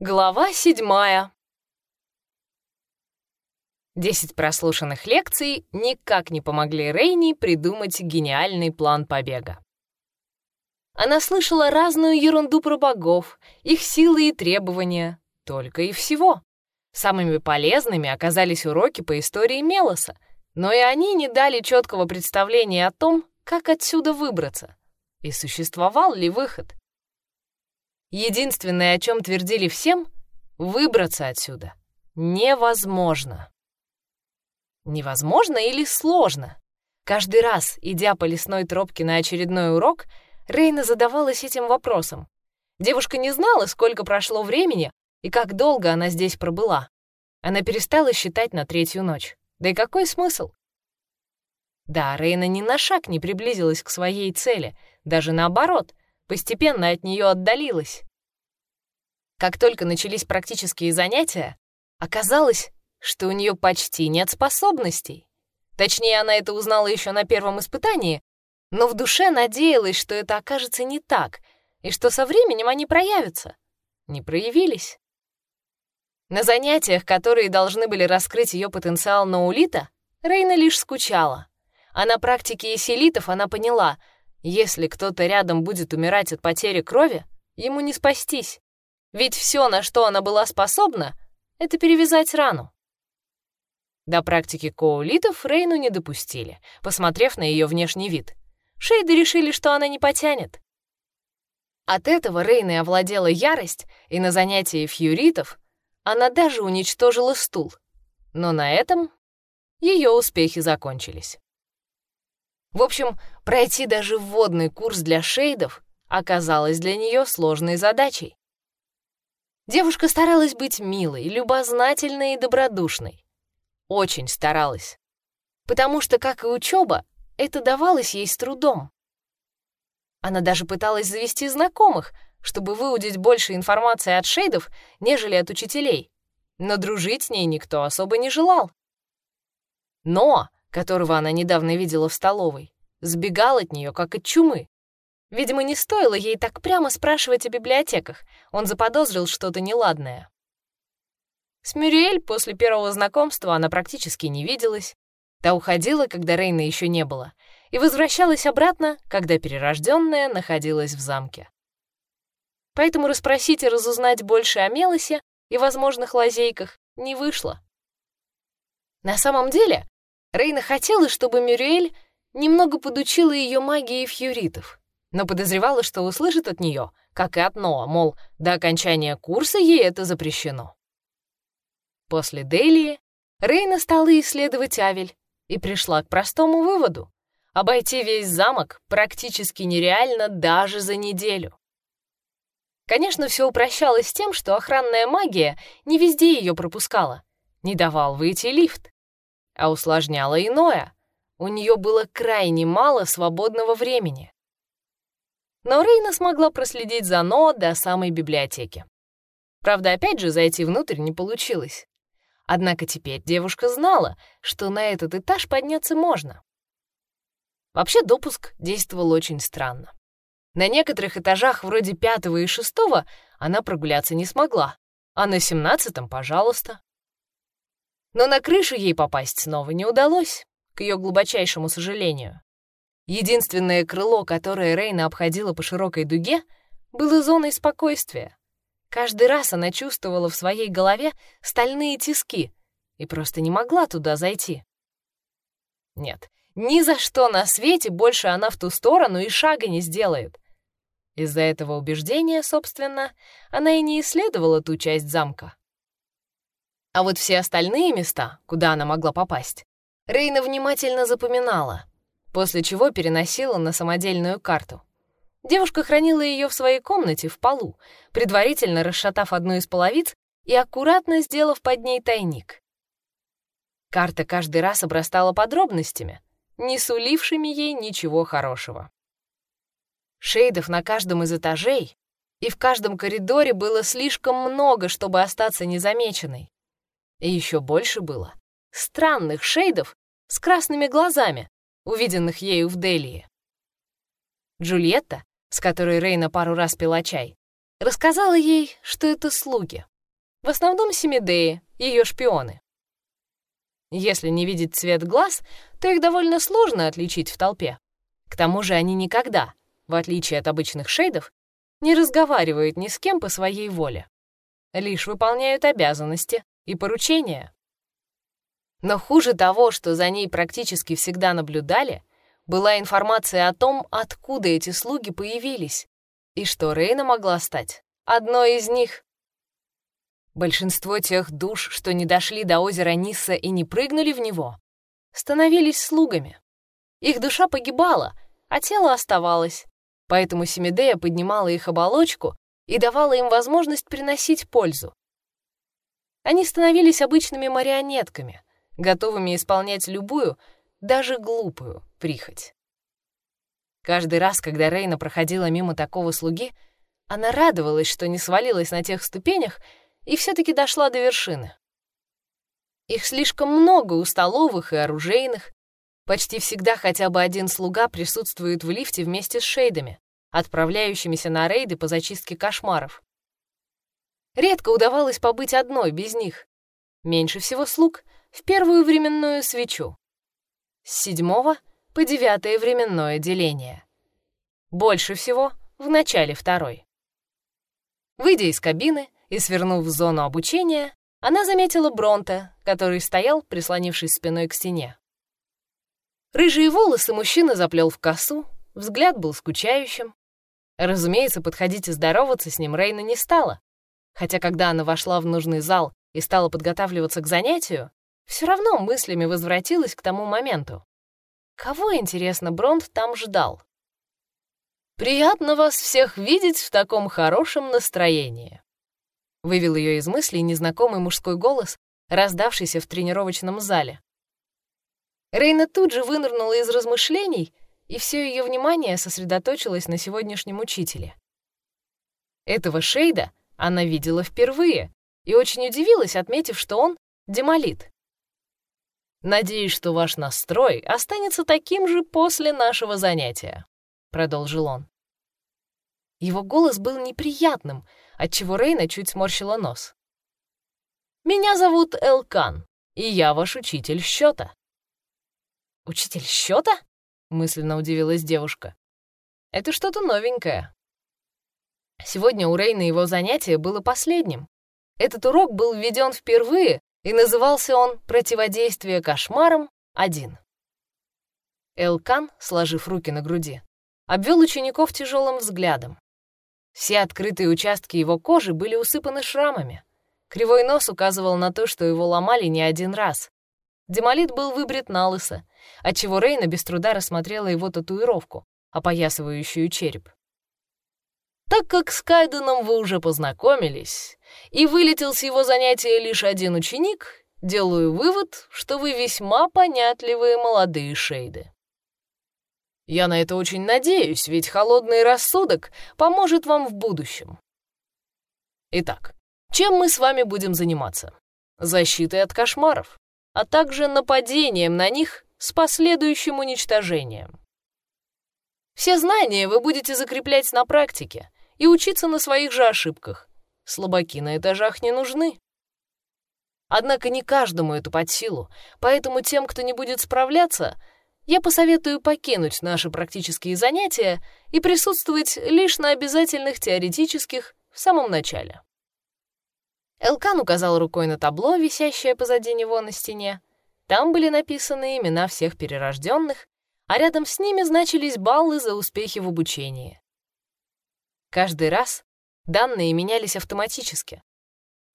Глава седьмая. Десять прослушанных лекций никак не помогли Рейни придумать гениальный план побега. Она слышала разную ерунду про богов, их силы и требования, только и всего. Самыми полезными оказались уроки по истории Мелоса, но и они не дали четкого представления о том, как отсюда выбраться, и существовал ли выход. Единственное, о чем твердили всем — выбраться отсюда невозможно. Невозможно или сложно? Каждый раз, идя по лесной тропке на очередной урок, Рейна задавалась этим вопросом. Девушка не знала, сколько прошло времени и как долго она здесь пробыла. Она перестала считать на третью ночь. Да и какой смысл? Да, Рейна ни на шаг не приблизилась к своей цели, даже наоборот, постепенно от нее отдалилась. Как только начались практические занятия, оказалось, что у нее почти нет способностей. Точнее, она это узнала еще на первом испытании, но в душе надеялась, что это окажется не так, и что со временем они проявятся. Не проявились. На занятиях, которые должны были раскрыть ее потенциал наулита, Рейна лишь скучала. А на практике эсилитов она поняла, если кто-то рядом будет умирать от потери крови, ему не спастись. Ведь все, на что она была способна, это перевязать рану. До практики коулитов Рейну не допустили, посмотрев на ее внешний вид. Шейды решили, что она не потянет. От этого Рейной овладела ярость, и на занятии фьюритов она даже уничтожила стул. Но на этом ее успехи закончились. В общем, пройти даже вводный курс для шейдов оказалось для нее сложной задачей. Девушка старалась быть милой, любознательной и добродушной. Очень старалась. Потому что, как и учеба, это давалось ей с трудом. Она даже пыталась завести знакомых, чтобы выудить больше информации от шейдов, нежели от учителей. Но дружить с ней никто особо не желал. Но которого она недавно видела в столовой, сбегал от нее, как от чумы. Видимо, не стоило ей так прямо спрашивать о библиотеках, он заподозрил что-то неладное. С Мюриэль после первого знакомства она практически не виделась. Та уходила, когда Рейна еще не было, и возвращалась обратно, когда перерожденная находилась в замке. Поэтому расспросить и разузнать больше о Мелосе и возможных лазейках не вышло. На самом деле, Рейна хотела, чтобы Мюриэль немного подучила ее магии фьюритов, но подозревала, что услышит от нее, как и от Ноа, мол, до окончания курса ей это запрещено. После Делии Рейна стала исследовать Авель и пришла к простому выводу. Обойти весь замок практически нереально даже за неделю. Конечно, все упрощалось тем, что охранная магия не везде ее пропускала, не давал выйти лифт а усложняло иное. У нее было крайне мало свободного времени. Но Рейна смогла проследить за Но до самой библиотеки. Правда, опять же, зайти внутрь не получилось. Однако теперь девушка знала, что на этот этаж подняться можно. Вообще допуск действовал очень странно. На некоторых этажах вроде пятого и шестого она прогуляться не смогла, а на семнадцатом — пожалуйста. Но на крышу ей попасть снова не удалось, к ее глубочайшему сожалению. Единственное крыло, которое Рейна обходила по широкой дуге, было зоной спокойствия. Каждый раз она чувствовала в своей голове стальные тиски и просто не могла туда зайти. Нет, ни за что на свете больше она в ту сторону и шага не сделает. Из-за этого убеждения, собственно, она и не исследовала ту часть замка. А вот все остальные места, куда она могла попасть, Рейна внимательно запоминала, после чего переносила на самодельную карту. Девушка хранила ее в своей комнате в полу, предварительно расшатав одну из половиц и аккуратно сделав под ней тайник. Карта каждый раз обрастала подробностями, не сулившими ей ничего хорошего. Шейдов на каждом из этажей и в каждом коридоре было слишком много, чтобы остаться незамеченной. И еще больше было странных шейдов с красными глазами, увиденных ею в Делии. Джульетта, с которой Рейна пару раз пила чай, рассказала ей, что это слуги. В основном Семидеи, ее шпионы. Если не видеть цвет глаз, то их довольно сложно отличить в толпе. К тому же они никогда, в отличие от обычных шейдов, не разговаривают ни с кем по своей воле. Лишь выполняют обязанности и поручения. Но хуже того, что за ней практически всегда наблюдали, была информация о том, откуда эти слуги появились, и что Рейна могла стать одной из них. Большинство тех душ, что не дошли до озера Нисса и не прыгнули в него, становились слугами. Их душа погибала, а тело оставалось, поэтому Семидея поднимала их оболочку и давала им возможность приносить пользу. Они становились обычными марионетками, готовыми исполнять любую, даже глупую, прихоть. Каждый раз, когда Рейна проходила мимо такого слуги, она радовалась, что не свалилась на тех ступенях и все-таки дошла до вершины. Их слишком много у столовых и оружейных. Почти всегда хотя бы один слуга присутствует в лифте вместе с шейдами, отправляющимися на рейды по зачистке кошмаров. Редко удавалось побыть одной без них. Меньше всего слуг в первую временную свечу. С седьмого по девятое временное деление. Больше всего в начале второй. Выйдя из кабины и свернув в зону обучения, она заметила Бронта, который стоял, прислонившись спиной к стене. Рыжие волосы мужчина заплел в косу, взгляд был скучающим. Разумеется, подходить и здороваться с ним Рейна не стала, хотя когда она вошла в нужный зал и стала подготавливаться к занятию, все равно мыслями возвратилась к тому моменту. Кого, интересно, Бронт там ждал? «Приятно вас всех видеть в таком хорошем настроении», — вывел ее из мыслей незнакомый мужской голос, раздавшийся в тренировочном зале. Рейна тут же вынырнула из размышлений, и все ее внимание сосредоточилось на сегодняшнем учителе. Этого Шейда она видела впервые и очень удивилась, отметив, что он — демолит. «Надеюсь, что ваш настрой останется таким же после нашего занятия», — продолжил он. Его голос был неприятным, отчего Рейна чуть сморщила нос. «Меня зовут Элкан, и я ваш учитель счета». «Учитель счета?» — мысленно удивилась девушка. «Это что-то новенькое». Сегодня у Рейна его занятие было последним. Этот урок был введен впервые и назывался он «Противодействие кошмарам 1». Элкан, сложив руки на груди, обвел учеников тяжелым взглядом. Все открытые участки его кожи были усыпаны шрамами. Кривой нос указывал на то, что его ломали не один раз. Демолит был выбрит на лысо, отчего Рейна без труда рассмотрела его татуировку, опоясывающую череп. Так как с Кайденом вы уже познакомились, и вылетел с его занятия лишь один ученик, делаю вывод, что вы весьма понятливые молодые шейды. Я на это очень надеюсь, ведь холодный рассудок поможет вам в будущем. Итак, чем мы с вами будем заниматься? Защитой от кошмаров, а также нападением на них с последующим уничтожением. Все знания вы будете закреплять на практике, и учиться на своих же ошибках. Слабаки на этажах не нужны. Однако не каждому это под силу, поэтому тем, кто не будет справляться, я посоветую покинуть наши практические занятия и присутствовать лишь на обязательных теоретических в самом начале. Элкан указал рукой на табло, висящее позади него на стене. Там были написаны имена всех перерожденных, а рядом с ними значились баллы за успехи в обучении. Каждый раз данные менялись автоматически.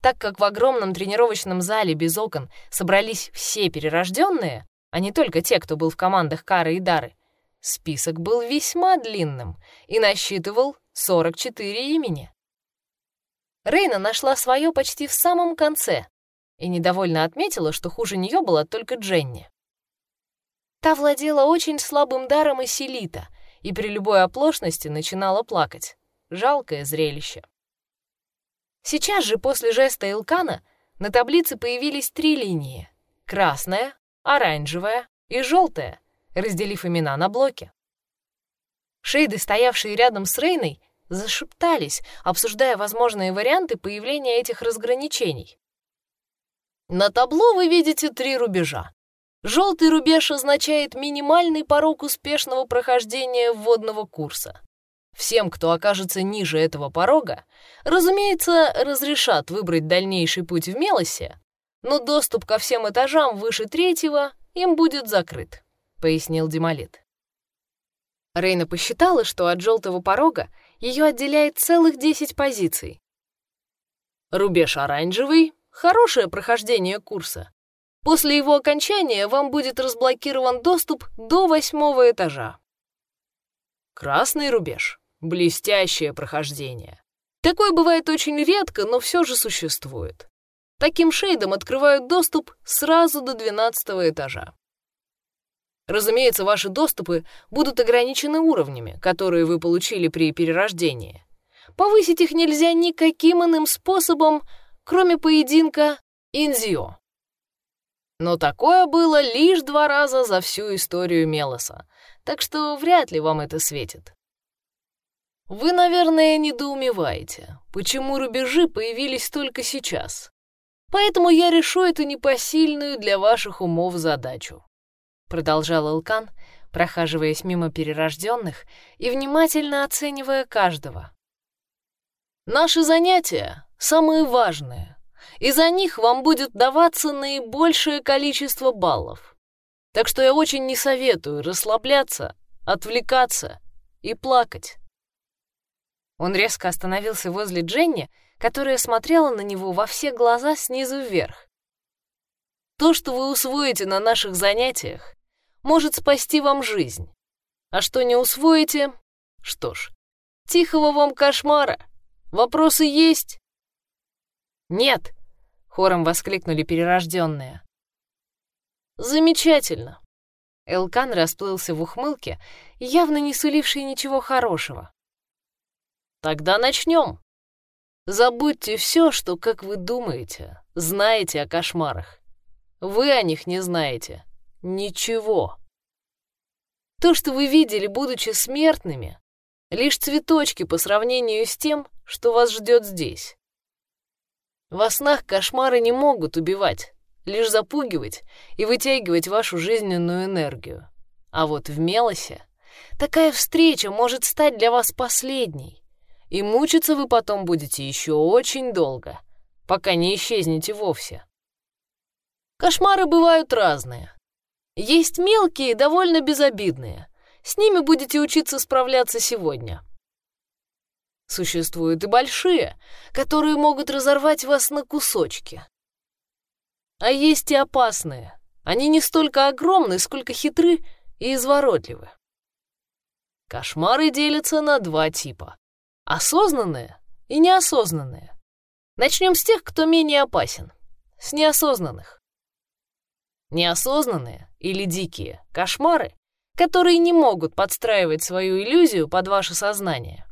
Так как в огромном тренировочном зале без окон собрались все перерожденные, а не только те, кто был в командах Кары и Дары, список был весьма длинным и насчитывал 44 имени. Рейна нашла свое почти в самом конце и недовольно отметила, что хуже нее была только Дженни. Та владела очень слабым даром Эсилита и при любой оплошности начинала плакать. Жалкое зрелище. Сейчас же после жеста Илкана на таблице появились три линии — красная, оранжевая и желтая, разделив имена на блоки. Шейды, стоявшие рядом с Рейной, зашептались, обсуждая возможные варианты появления этих разграничений. На табло вы видите три рубежа. Желтый рубеж означает минимальный порог успешного прохождения вводного курса. Всем, кто окажется ниже этого порога, разумеется, разрешат выбрать дальнейший путь в Мелосе, но доступ ко всем этажам выше третьего им будет закрыт, пояснил Демолит. Рейна посчитала, что от желтого порога ее отделяет целых 10 позиций. Рубеж оранжевый — хорошее прохождение курса. После его окончания вам будет разблокирован доступ до восьмого этажа. Красный рубеж — блестящее прохождение. Такое бывает очень редко, но все же существует. Таким шейдом открывают доступ сразу до двенадцатого этажа. Разумеется, ваши доступы будут ограничены уровнями, которые вы получили при перерождении. Повысить их нельзя никаким иным способом, кроме поединка Инзио. Но такое было лишь два раза за всю историю Мелоса, так что вряд ли вам это светит. Вы, наверное, недоумеваете, почему рубежи появились только сейчас. Поэтому я решу эту непосильную для ваших умов задачу продолжал Илкан, прохаживаясь мимо перерожденных и внимательно оценивая каждого. Наши занятия самые важные, и за них вам будет даваться наибольшее количество баллов. Так что я очень не советую расслабляться, отвлекаться и плакать. Он резко остановился возле Дженни, которая смотрела на него во все глаза снизу вверх. То, что вы усвоите на наших занятиях, может спасти вам жизнь. А что не усвоите? Что ж, тихого вам кошмара. Вопросы есть? Нет, хором воскликнули перерожденные. Замечательно. Элкан расплылся в ухмылке, явно не суливший ничего хорошего. Тогда начнем. Забудьте все, что, как вы думаете, знаете о кошмарах. Вы о них не знаете. Ничего. То, что вы видели, будучи смертными, лишь цветочки по сравнению с тем, что вас ждет здесь. Во снах кошмары не могут убивать, лишь запугивать и вытягивать вашу жизненную энергию. А вот в Мелосе такая встреча может стать для вас последней, и мучиться вы потом будете еще очень долго, пока не исчезнете вовсе. Кошмары бывают разные. Есть мелкие, довольно безобидные. С ними будете учиться справляться сегодня. Существуют и большие, которые могут разорвать вас на кусочки. А есть и опасные. Они не столько огромны, сколько хитры и изворотливы. Кошмары делятся на два типа. Осознанные и неосознанные. Начнем с тех, кто менее опасен. С неосознанных. Неосознанные или дикие кошмары, которые не могут подстраивать свою иллюзию под ваше сознание.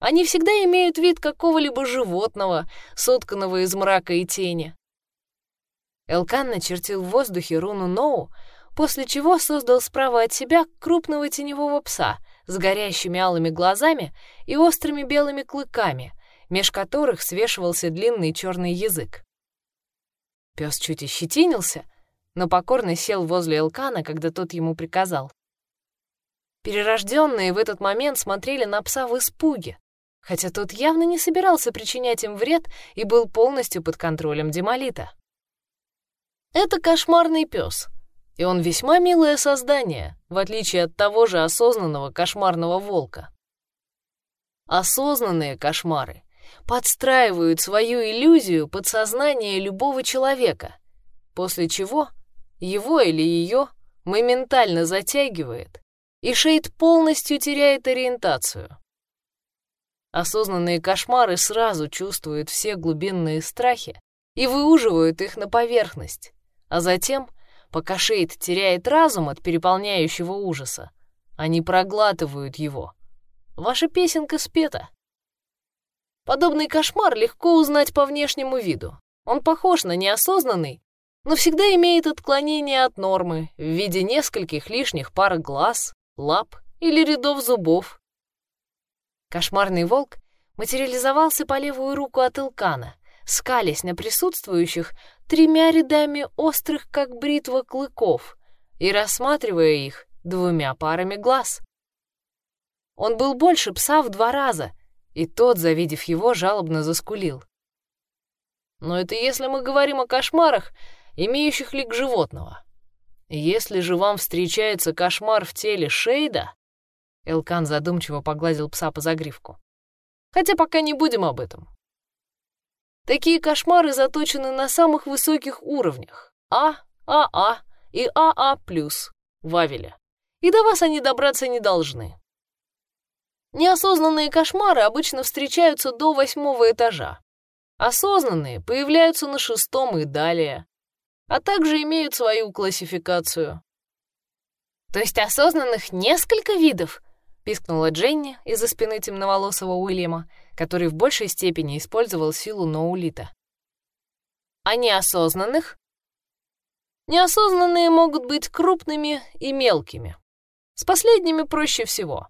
Они всегда имеют вид какого-либо животного, сотканного из мрака и тени. Элкан начертил в воздухе руну Ноу, после чего создал справа от себя крупного теневого пса с горящими алыми глазами и острыми белыми клыками, меж которых свешивался длинный черный язык. Пес чуть ощетинился, но покорно сел возле Элкана, когда тот ему приказал. Перерожденные в этот момент смотрели на пса в испуге, хотя тот явно не собирался причинять им вред и был полностью под контролем Демолита. Это кошмарный пес, и он весьма милое создание, в отличие от того же осознанного кошмарного волка. Осознанные кошмары подстраивают свою иллюзию под сознание любого человека, после чего его или ее моментально затягивает, и Шейд полностью теряет ориентацию. Осознанные кошмары сразу чувствуют все глубинные страхи и выуживают их на поверхность, а затем, пока Шейд теряет разум от переполняющего ужаса, они проглатывают его. Ваша песенка спета. Подобный кошмар легко узнать по внешнему виду. Он похож на неосознанный, но всегда имеет отклонение от нормы в виде нескольких лишних пар глаз, лап или рядов зубов. Кошмарный волк материализовался по левую руку от Илкана, скалясь на присутствующих тремя рядами острых, как бритва, клыков и рассматривая их двумя парами глаз. Он был больше пса в два раза, и тот, завидев его, жалобно заскулил. Но это если мы говорим о кошмарах, имеющих лик животного. Если же вам встречается кошмар в теле Шейда, Элкан задумчиво погладил пса по загривку. Хотя пока не будем об этом. Такие кошмары заточены на самых высоких уровнях. А, АА и АА+, Вавеля. И до вас они добраться не должны. Неосознанные кошмары обычно встречаются до восьмого этажа. Осознанные появляются на шестом и далее, а также имеют свою классификацию. «То есть осознанных несколько видов?» — пискнула Дженни из-за спины темноволосого Уильяма, который в большей степени использовал силу Ноулита. «А неосознанных?» «Неосознанные могут быть крупными и мелкими. С последними проще всего.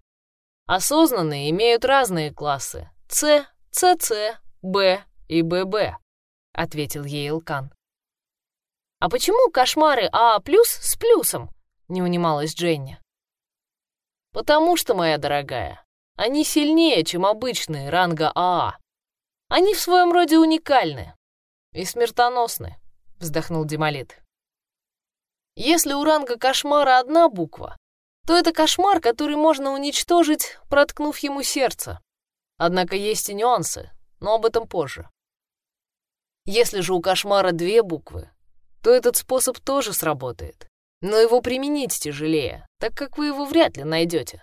Осознанные имеют разные классы — С, ЦЦ, Б и ББ», — ответил ей Илкан. «А почему кошмары АА+, с плюсом?» — не унималась Дженни. «Потому что, моя дорогая, они сильнее, чем обычные ранга АА. Они в своем роде уникальны и смертоносны», — вздохнул Демолит. «Если у ранга кошмара одна буква, то это кошмар, который можно уничтожить, проткнув ему сердце. Однако есть и нюансы, но об этом позже. Если же у кошмара две буквы, то этот способ тоже сработает, но его применить тяжелее, так как вы его вряд ли найдете.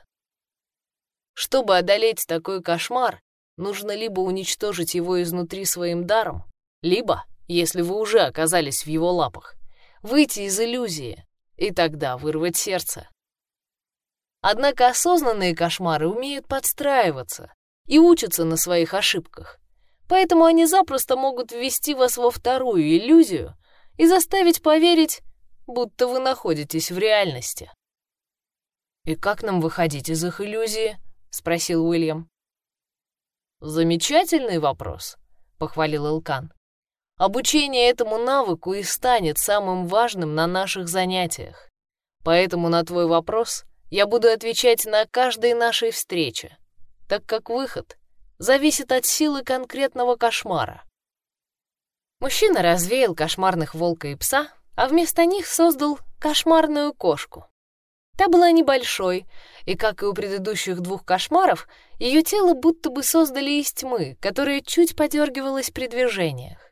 Чтобы одолеть такой кошмар, нужно либо уничтожить его изнутри своим даром, либо, если вы уже оказались в его лапах, выйти из иллюзии и тогда вырвать сердце. Однако осознанные кошмары умеют подстраиваться и учатся на своих ошибках. Поэтому они запросто могут ввести вас во вторую иллюзию и заставить поверить, будто вы находитесь в реальности. «И как нам выходить из их иллюзии?» — спросил Уильям. «Замечательный вопрос», — похвалил Илкан. «Обучение этому навыку и станет самым важным на наших занятиях. Поэтому на твой вопрос я буду отвечать на каждой нашей встрече, так как выход зависит от силы конкретного кошмара. Мужчина развеял кошмарных волка и пса, а вместо них создал кошмарную кошку. Та была небольшой, и, как и у предыдущих двух кошмаров, ее тело будто бы создали из тьмы, которая чуть подергивалась при движениях.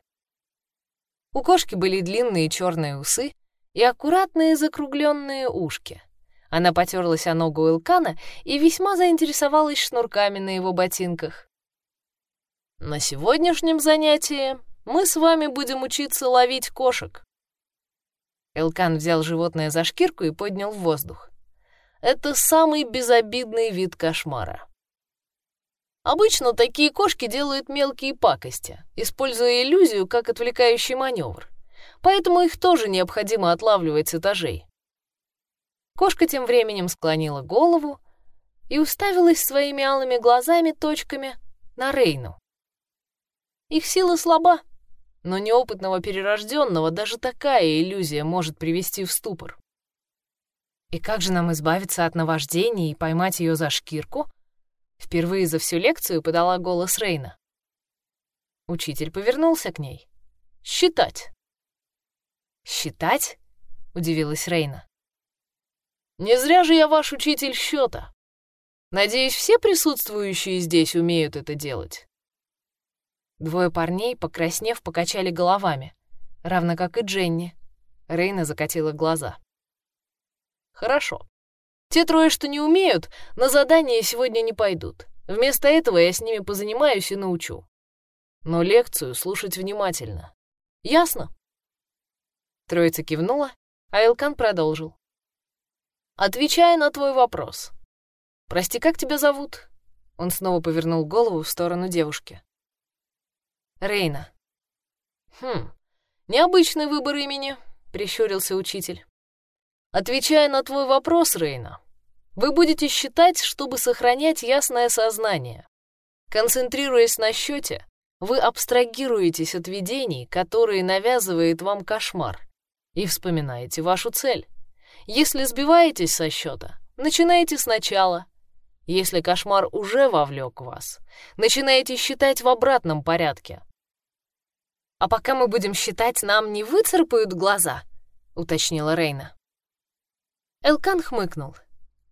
У кошки были длинные черные усы и аккуратные закругленные ушки — она потерлась о ногу Илкана и весьма заинтересовалась шнурками на его ботинках. «На сегодняшнем занятии мы с вами будем учиться ловить кошек». Элкан взял животное за шкирку и поднял в воздух. Это самый безобидный вид кошмара. Обычно такие кошки делают мелкие пакости, используя иллюзию как отвлекающий маневр. Поэтому их тоже необходимо отлавливать с этажей. Кошка тем временем склонила голову и уставилась своими алыми глазами-точками на Рейну. Их сила слаба, но неопытного перерожденного даже такая иллюзия может привести в ступор. И как же нам избавиться от наваждения и поймать ее за шкирку? Впервые за всю лекцию подала голос Рейна. Учитель повернулся к ней. «Считать». «Считать?» — удивилась Рейна. Не зря же я ваш учитель счета. Надеюсь, все присутствующие здесь умеют это делать. Двое парней, покраснев, покачали головами, равно как и Дженни. Рейна закатила глаза. Хорошо. Те трое, что не умеют, на задание сегодня не пойдут. Вместо этого я с ними позанимаюсь и научу. Но лекцию слушать внимательно. Ясно? Троица кивнула, а Элкан продолжил. Отвечая на твой вопрос. Прости, как тебя зовут? Он снова повернул голову в сторону девушки. Рейна. Хм, необычный выбор имени, прищурился учитель. Отвечая на твой вопрос, Рейна, вы будете считать, чтобы сохранять ясное сознание. Концентрируясь на счете, вы абстрагируетесь от видений, которые навязывает вам кошмар, и вспоминаете вашу цель. Если сбиваетесь со счета, начинайте сначала. Если кошмар уже вовлек вас, начинаете считать в обратном порядке. «А пока мы будем считать, нам не выцарапают глаза?» — уточнила Рейна. Элкан хмыкнул.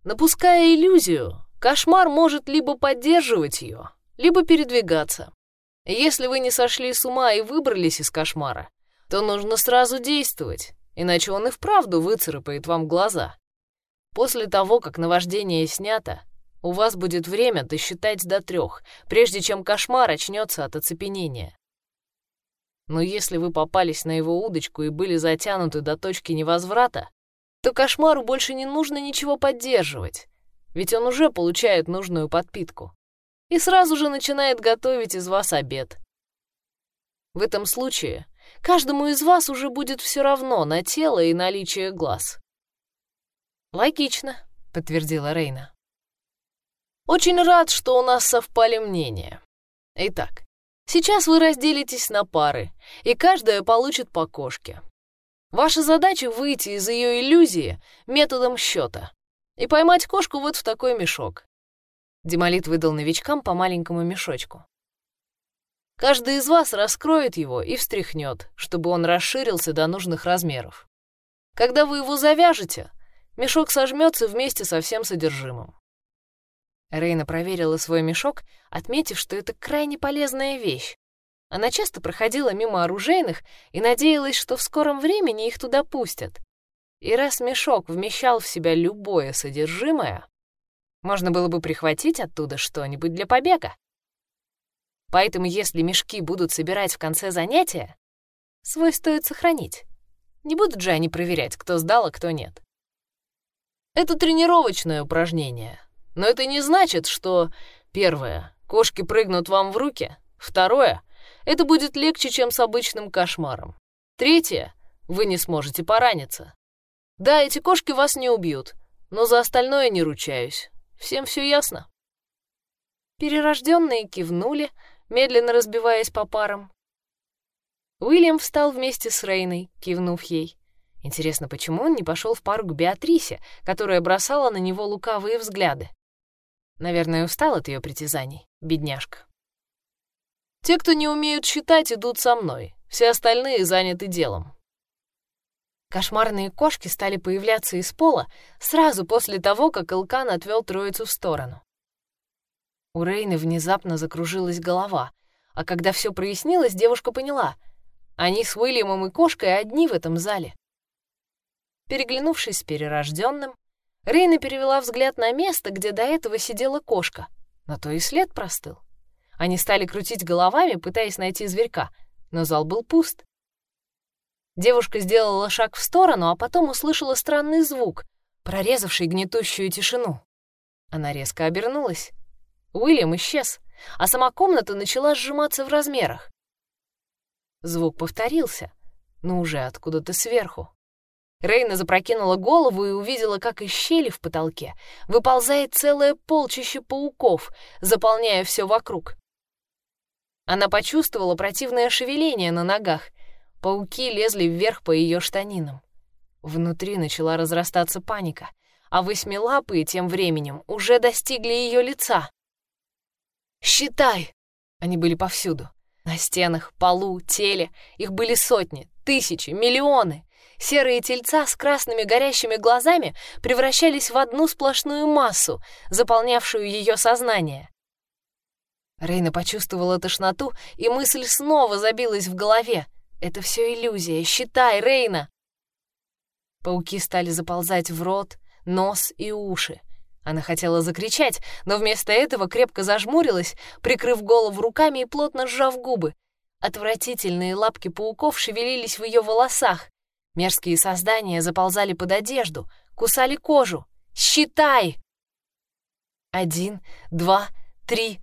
Напуская иллюзию, кошмар может либо поддерживать ее, либо передвигаться. Если вы не сошли с ума и выбрались из кошмара, то нужно сразу действовать, иначе он и вправду выцарапает вам глаза. После того, как наваждение снято, у вас будет время досчитать до трех, прежде чем кошмар очнется от оцепенения. Но если вы попались на его удочку и были затянуты до точки невозврата, то кошмару больше не нужно ничего поддерживать, ведь он уже получает нужную подпитку и сразу же начинает готовить из вас обед. В этом случае каждому из вас уже будет все равно на тело и наличие глаз. «Логично», — подтвердила Рейна. «Очень рад, что у нас совпали мнения. Итак, сейчас вы разделитесь на пары, и каждая получит по кошке. Ваша задача — выйти из ее иллюзии методом счета и поймать кошку вот в такой мешок. Демолит выдал новичкам по маленькому мешочку. Каждый из вас раскроет его и встряхнет, чтобы он расширился до нужных размеров. Когда вы его завяжете, мешок сожмется вместе со всем содержимым. Рейна проверила свой мешок, отметив, что это крайне полезная вещь. Она часто проходила мимо оружейных и надеялась, что в скором времени их туда пустят. И раз мешок вмещал в себя любое содержимое, можно было бы прихватить оттуда что-нибудь для побега. Поэтому если мешки будут собирать в конце занятия, свой стоит сохранить. Не будут же они проверять, кто сдал, а кто нет. Это тренировочное упражнение, но это не значит, что, первое, кошки прыгнут вам в руки, второе, это будет легче, чем с обычным кошмаром. Третье, вы не сможете пораниться. Да, эти кошки вас не убьют, но за остальное не ручаюсь. Всем все ясно?» Перерожденные кивнули, медленно разбиваясь по парам. Уильям встал вместе с Рейной, кивнув ей. Интересно, почему он не пошел в пару к Беатрисе, которая бросала на него лукавые взгляды? Наверное, устал от ее притязаний, бедняжка. Те, кто не умеют считать, идут со мной. Все остальные заняты делом. Кошмарные кошки стали появляться из пола сразу после того, как Илкан отвел троицу в сторону. У Рейны внезапно закружилась голова, а когда все прояснилось, девушка поняла — они с Уильямом и кошкой одни в этом зале. Переглянувшись с перерожденным, Рейна перевела взгляд на место, где до этого сидела кошка, но то и след простыл. Они стали крутить головами, пытаясь найти зверька, но зал был пуст. Девушка сделала шаг в сторону, а потом услышала странный звук, прорезавший гнетущую тишину. Она резко обернулась. Уильям исчез, а сама комната начала сжиматься в размерах. Звук повторился, но уже откуда-то сверху. Рейна запрокинула голову и увидела, как из щели в потолке выползает целое полчище пауков, заполняя все вокруг. Она почувствовала противное шевеление на ногах Пауки лезли вверх по ее штанинам. Внутри начала разрастаться паника, а восьмилапые тем временем уже достигли ее лица. «Считай!» Они были повсюду. На стенах, полу, теле. Их были сотни, тысячи, миллионы. Серые тельца с красными горящими глазами превращались в одну сплошную массу, заполнявшую ее сознание. Рейна почувствовала тошноту, и мысль снова забилась в голове — это все иллюзия. Считай, Рейна!» Пауки стали заползать в рот, нос и уши. Она хотела закричать, но вместо этого крепко зажмурилась, прикрыв голову руками и плотно сжав губы. Отвратительные лапки пауков шевелились в ее волосах. Мерзкие создания заползали под одежду, кусали кожу. «Считай!» Один, два, три.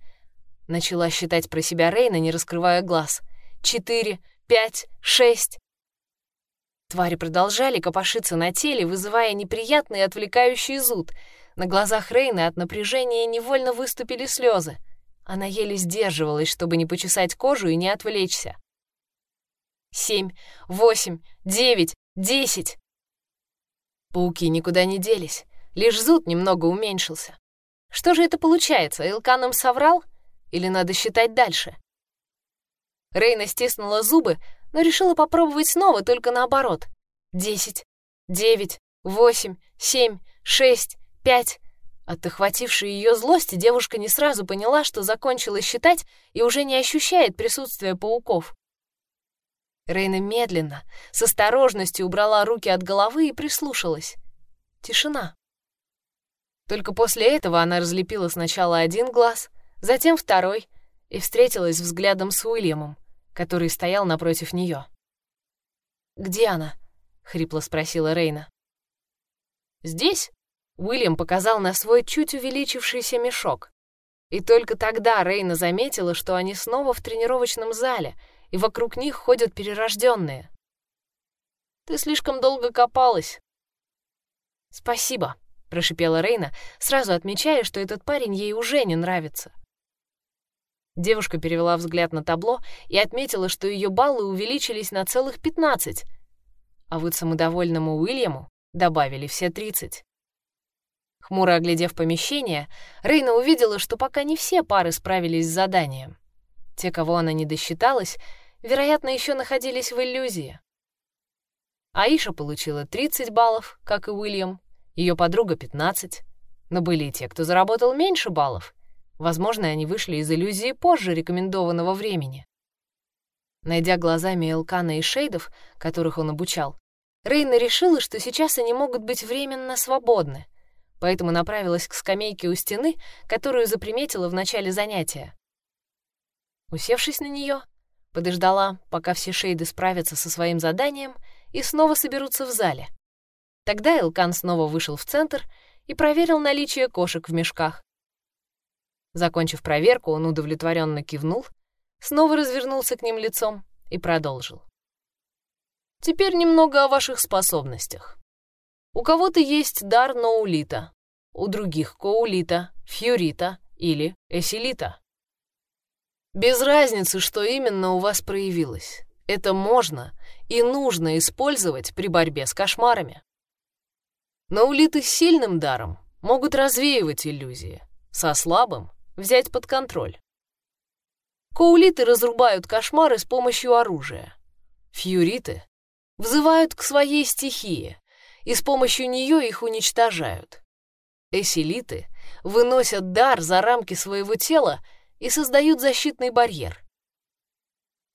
Начала считать про себя Рейна, не раскрывая глаз. Четыре, пять, шесть. Твари продолжали копошиться на теле, вызывая неприятный отвлекающий зуд. На глазах Рейны от напряжения невольно выступили слезы. Она еле сдерживалась, чтобы не почесать кожу и не отвлечься. Семь, восемь, девять, десять. Пауки никуда не делись, лишь зуд немного уменьшился. Что же это получается, Элкан им соврал? Или надо считать дальше? Рейна стиснула зубы, но решила попробовать снова, только наоборот. Десять, девять, восемь, семь, шесть, пять. От охватившей ее злости девушка не сразу поняла, что закончила считать и уже не ощущает присутствия пауков. Рейна медленно, с осторожностью убрала руки от головы и прислушалась. Тишина. Только после этого она разлепила сначала один глаз, затем второй и встретилась взглядом с Уильямом который стоял напротив нее. «Где она?» — хрипло спросила Рейна. «Здесь?» — Уильям показал на свой чуть увеличившийся мешок. И только тогда Рейна заметила, что они снова в тренировочном зале, и вокруг них ходят перерожденные. «Ты слишком долго копалась». «Спасибо», — прошипела Рейна, сразу отмечая, что этот парень ей уже не нравится. Девушка перевела взгляд на табло и отметила, что ее баллы увеличились на целых 15, а вот самодовольному Уильяму добавили все 30. Хмуро оглядев помещение, Рейна увидела, что пока не все пары справились с заданием. Те, кого она не досчиталась, вероятно, еще находились в иллюзии. Аиша получила 30 баллов, как и Уильям, ее подруга — 15, но были и те, кто заработал меньше баллов, Возможно, они вышли из иллюзии позже рекомендованного времени. Найдя глазами Элкана и Шейдов, которых он обучал, Рейна решила, что сейчас они могут быть временно свободны, поэтому направилась к скамейке у стены, которую заприметила в начале занятия. Усевшись на нее, подождала, пока все Шейды справятся со своим заданием и снова соберутся в зале. Тогда Элкан снова вышел в центр и проверил наличие кошек в мешках. Закончив проверку, он удовлетворенно кивнул, снова развернулся к ним лицом и продолжил. «Теперь немного о ваших способностях. У кого-то есть дар Ноулита, у других — Коулита, Фьюрита или Эсилита. Без разницы, что именно у вас проявилось. Это можно и нужно использовать при борьбе с кошмарами. Наулиты с сильным даром могут развеивать иллюзии, со слабым взять под контроль. Коулиты разрубают кошмары с помощью оружия. Фьюриты взывают к своей стихии, и с помощью нее их уничтожают. Эсилиты выносят дар за рамки своего тела и создают защитный барьер.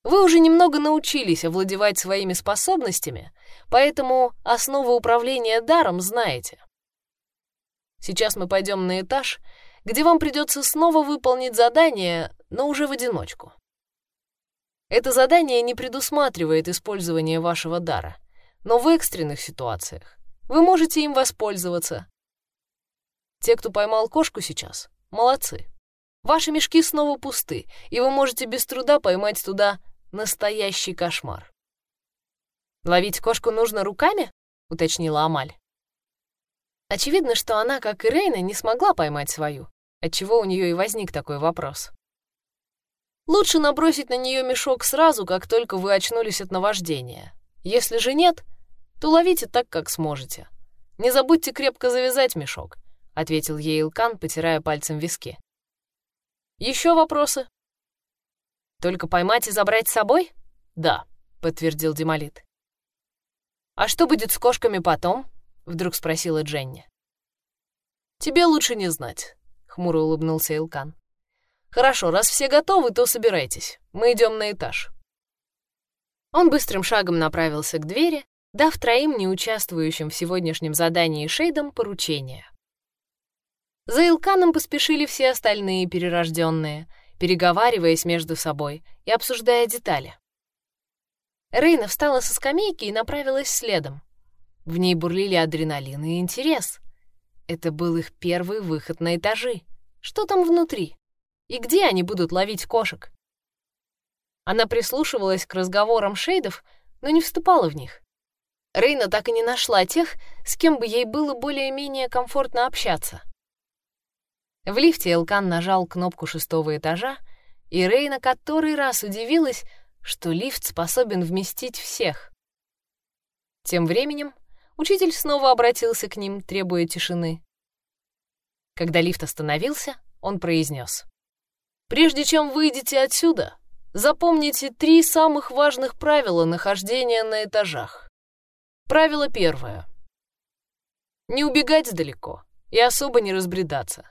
Вы уже немного научились овладевать своими способностями, поэтому основы управления даром знаете. Сейчас мы пойдем на этаж где вам придется снова выполнить задание, но уже в одиночку. Это задание не предусматривает использование вашего дара, но в экстренных ситуациях вы можете им воспользоваться. Те, кто поймал кошку сейчас, молодцы. Ваши мешки снова пусты, и вы можете без труда поймать туда настоящий кошмар. «Ловить кошку нужно руками?» — уточнила Амаль. Очевидно, что она, как и Рейна, не смогла поймать свою, отчего у нее и возник такой вопрос. Лучше набросить на нее мешок сразу, как только вы очнулись от наваждения. Если же нет, то ловите так, как сможете. Не забудьте крепко завязать мешок, ответил ей Илкан, потирая пальцем виски. Еще вопросы? Только поймать и забрать с собой? Да, подтвердил Демолит. А что будет с кошками потом? Вдруг спросила Дженни. «Тебе лучше не знать», — хмуро улыбнулся Илкан. «Хорошо, раз все готовы, то собирайтесь. Мы идем на этаж». Он быстрым шагом направился к двери, дав троим неучаствующим в сегодняшнем задании шейдам поручение. За Илканом поспешили все остальные перерожденные, переговариваясь между собой и обсуждая детали. Рейна встала со скамейки и направилась следом. В ней бурлили адреналин и интерес. Это был их первый выход на этажи. Что там внутри? И где они будут ловить кошек? Она прислушивалась к разговорам шейдов, но не вступала в них. Рейна так и не нашла тех, с кем бы ей было более-менее комфортно общаться. В лифте Элкан нажал кнопку шестого этажа, и Рейна который раз удивилась, что лифт способен вместить всех. Тем временем учитель снова обратился к ним, требуя тишины. Когда лифт остановился, он произнес. «Прежде чем выйдете отсюда, запомните три самых важных правила нахождения на этажах. Правило первое. Не убегать далеко и особо не разбредаться.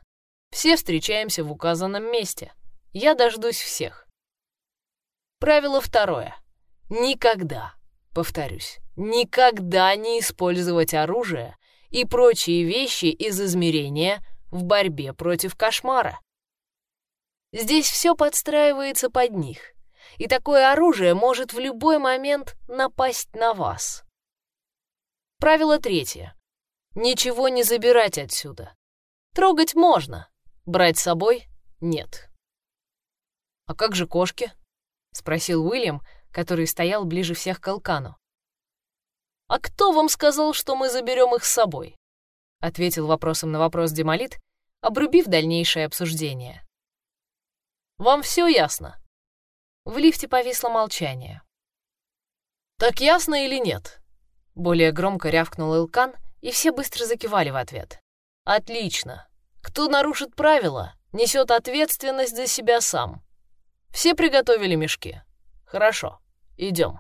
Все встречаемся в указанном месте. Я дождусь всех. Правило второе. Никогда, повторюсь, никогда не использовать оружие и прочие вещи из измерения в борьбе против кошмара. Здесь все подстраивается под них, и такое оружие может в любой момент напасть на вас. Правило третье. Ничего не забирать отсюда. Трогать можно, брать с собой нет. «А как же кошки?» — спросил Уильям, который стоял ближе всех к Алкану. «А кто вам сказал, что мы заберем их с собой?» — ответил вопросом на вопрос Демолит, обрубив дальнейшее обсуждение. «Вам все ясно?» В лифте повисло молчание. «Так ясно или нет?» Более громко рявкнул Илкан, и все быстро закивали в ответ. «Отлично. Кто нарушит правила, несет ответственность за себя сам. Все приготовили мешки. Хорошо, идем».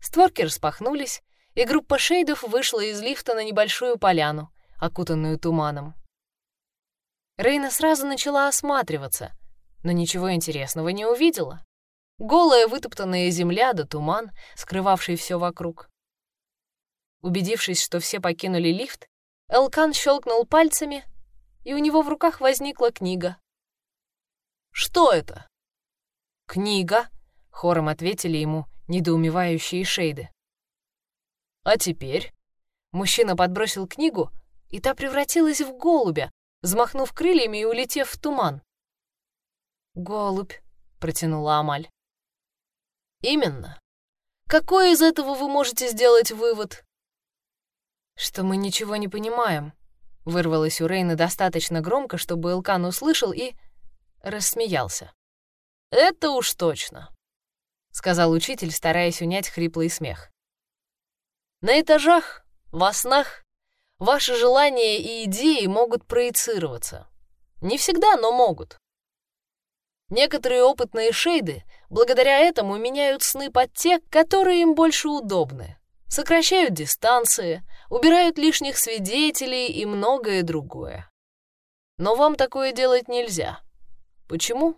Створки распахнулись, и группа шейдов вышла из лифта на небольшую поляну, окутанную туманом. Рейна сразу начала осматриваться, но ничего интересного не увидела. Голая вытоптанная земля да туман, скрывавший все вокруг. Убедившись, что все покинули лифт, Элкан щелкнул пальцами, и у него в руках возникла книга. «Что это?» «Книга», — хором ответили ему недоумевающие шейды. «А теперь?» Мужчина подбросил книгу, и та превратилась в голубя, взмахнув крыльями и улетев в туман. «Голубь», — протянула Амаль. «Именно. Какой из этого вы можете сделать вывод?» «Что мы ничего не понимаем», — вырвалось у Рейна достаточно громко, чтобы Элкан услышал и... рассмеялся. «Это уж точно», — сказал учитель, стараясь унять хриплый смех. «На этажах, во снах, ваши желания и идеи могут проецироваться. Не всегда, но могут. Некоторые опытные шейды благодаря этому меняют сны под те, которые им больше удобны, сокращают дистанции, убирают лишних свидетелей и многое другое. Но вам такое делать нельзя. Почему?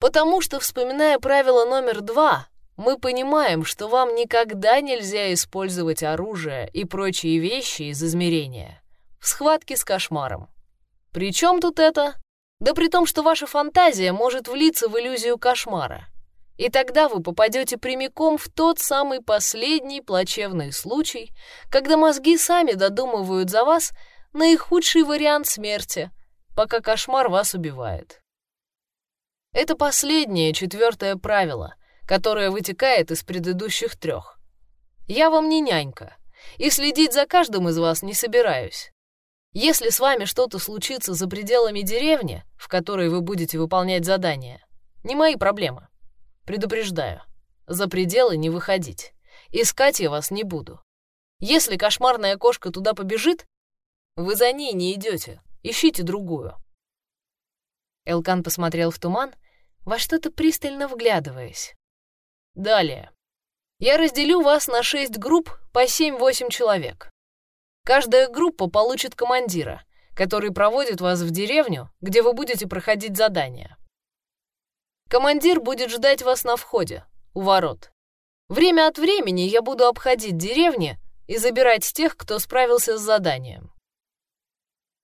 Потому что, вспоминая правило номер два, мы понимаем, что вам никогда нельзя использовать оружие и прочие вещи из измерения в схватке с кошмаром. Причем тут это? Да при том, что ваша фантазия может влиться в иллюзию кошмара. И тогда вы попадете прямиком в тот самый последний плачевный случай, когда мозги сами додумывают за вас наихудший вариант смерти, пока кошмар вас убивает. Это последнее, четвертое правило, которое вытекает из предыдущих трех. Я вам не нянька, и следить за каждым из вас не собираюсь. Если с вами что-то случится за пределами деревни, в которой вы будете выполнять задания, не мои проблемы. Предупреждаю, за пределы не выходить. Искать я вас не буду. Если кошмарная кошка туда побежит, вы за ней не идете, ищите другую. Элкан посмотрел в туман, во что-то пристально вглядываясь. Далее. Я разделю вас на шесть групп по 7-8 человек. Каждая группа получит командира, который проводит вас в деревню, где вы будете проходить задания. Командир будет ждать вас на входе, у ворот. Время от времени я буду обходить деревни и забирать тех, кто справился с заданием.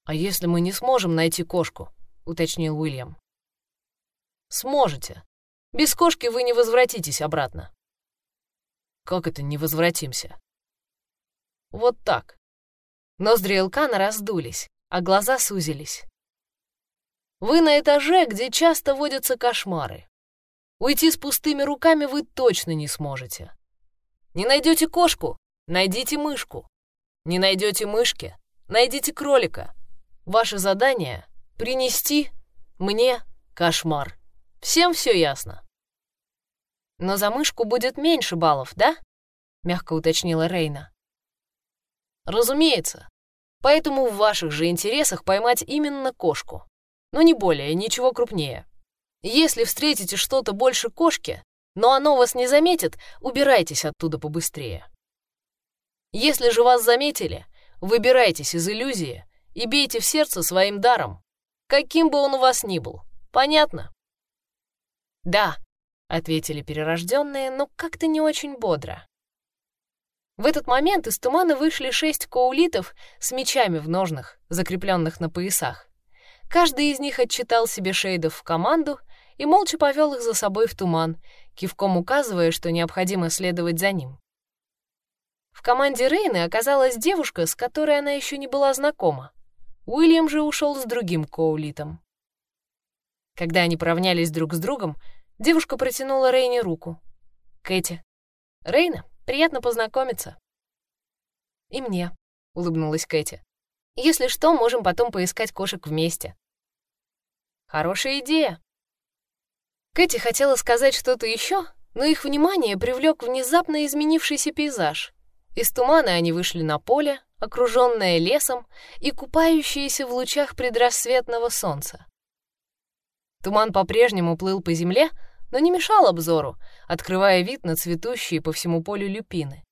«А если мы не сможем найти кошку?» — уточнил Уильям. «Сможете. Без кошки вы не возвратитесь обратно». «Как это не возвратимся?» «Вот так». Ноздри Элкана раздулись, а глаза сузились. Вы на этаже, где часто водятся кошмары. Уйти с пустыми руками вы точно не сможете. Не найдете кошку — найдите мышку. Не найдете мышки — найдите кролика. Ваше задание — принести мне кошмар. Всем все ясно. Но за мышку будет меньше баллов, да? Мягко уточнила Рейна. Разумеется. Поэтому в ваших же интересах поймать именно кошку. Но не более, ничего крупнее. Если встретите что-то больше кошки, но оно вас не заметит, убирайтесь оттуда побыстрее. Если же вас заметили, выбирайтесь из иллюзии и бейте в сердце своим даром, каким бы он у вас ни был. Понятно? Да, ответили перерожденные, но как-то не очень бодро. В этот момент из тумана вышли шесть коулитов с мечами в ножнах, закрепленных на поясах. Каждый из них отчитал себе шейдов в команду и молча повел их за собой в туман, кивком указывая, что необходимо следовать за ним. В команде Рейны оказалась девушка, с которой она еще не была знакома. Уильям же ушел с другим коулитом. Когда они поравнялись друг с другом, девушка протянула Рейне руку. «Кэти». «Рейна, приятно познакомиться». «И мне», — улыбнулась Кэти. «Если что, можем потом поискать кошек вместе». «Хорошая идея». Кэти хотела сказать что-то еще, но их внимание привлек внезапно изменившийся пейзаж. Из тумана они вышли на поле, окруженное лесом и купающееся в лучах предрассветного солнца. Туман по-прежнему плыл по земле, но не мешал обзору, открывая вид на цветущие по всему полю люпины.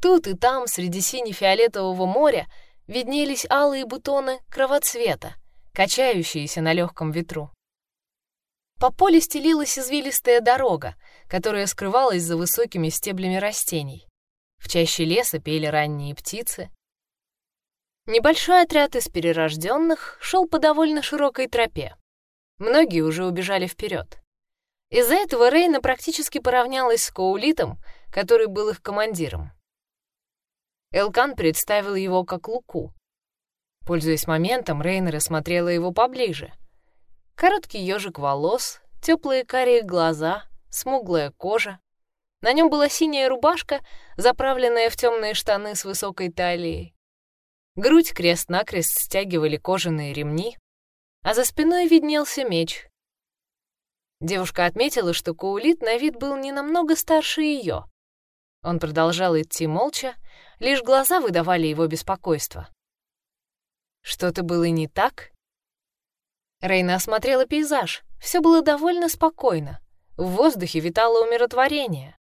Тут и там, среди сине-фиолетового моря, виднелись алые бутоны кровоцвета, качающиеся на легком ветру. По полю стелилась извилистая дорога, которая скрывалась за высокими стеблями растений. В чаще леса пели ранние птицы. Небольшой отряд из перерожденных шел по довольно широкой тропе. Многие уже убежали вперед. Из-за этого Рейна практически поравнялась с Коулитом, который был их командиром. Элкан представил его как Луку. Пользуясь моментом, Рейна рассмотрела его поближе. Короткий ежик волос, теплые карие глаза, смуглая кожа, на нем была синяя рубашка, заправленная в темные штаны с высокой талией. Грудь крест-накрест стягивали кожаные ремни, а за спиной виднелся меч. Девушка отметила, что Каулит на вид был не намного старше ее. Он продолжал идти молча, лишь глаза выдавали его беспокойство. Что-то было не так? Рейна осмотрела пейзаж. Все было довольно спокойно. В воздухе витало умиротворение.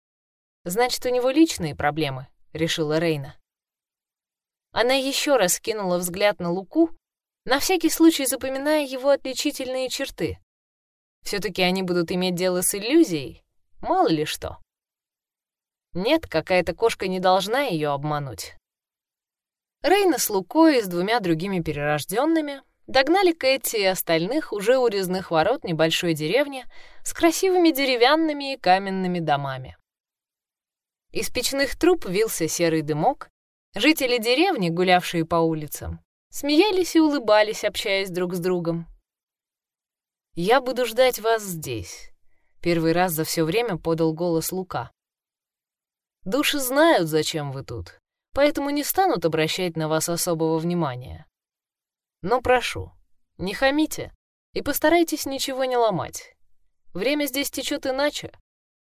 Значит, у него личные проблемы, решила Рейна. Она еще раз кинула взгляд на Луку, на всякий случай запоминая его отличительные черты. Все-таки они будут иметь дело с иллюзией, мало ли что. Нет, какая-то кошка не должна ее обмануть. Рейна с Лукой и с двумя другими перерожденными догнали Кэти и остальных уже у резных ворот небольшой деревни с красивыми деревянными и каменными домами. Из печных труб вился серый дымок. Жители деревни, гулявшие по улицам, смеялись и улыбались, общаясь друг с другом. «Я буду ждать вас здесь», — первый раз за все время подал голос Лука. «Души знают, зачем вы тут, поэтому не станут обращать на вас особого внимания. Но прошу, не хамите и постарайтесь ничего не ломать. Время здесь течет иначе,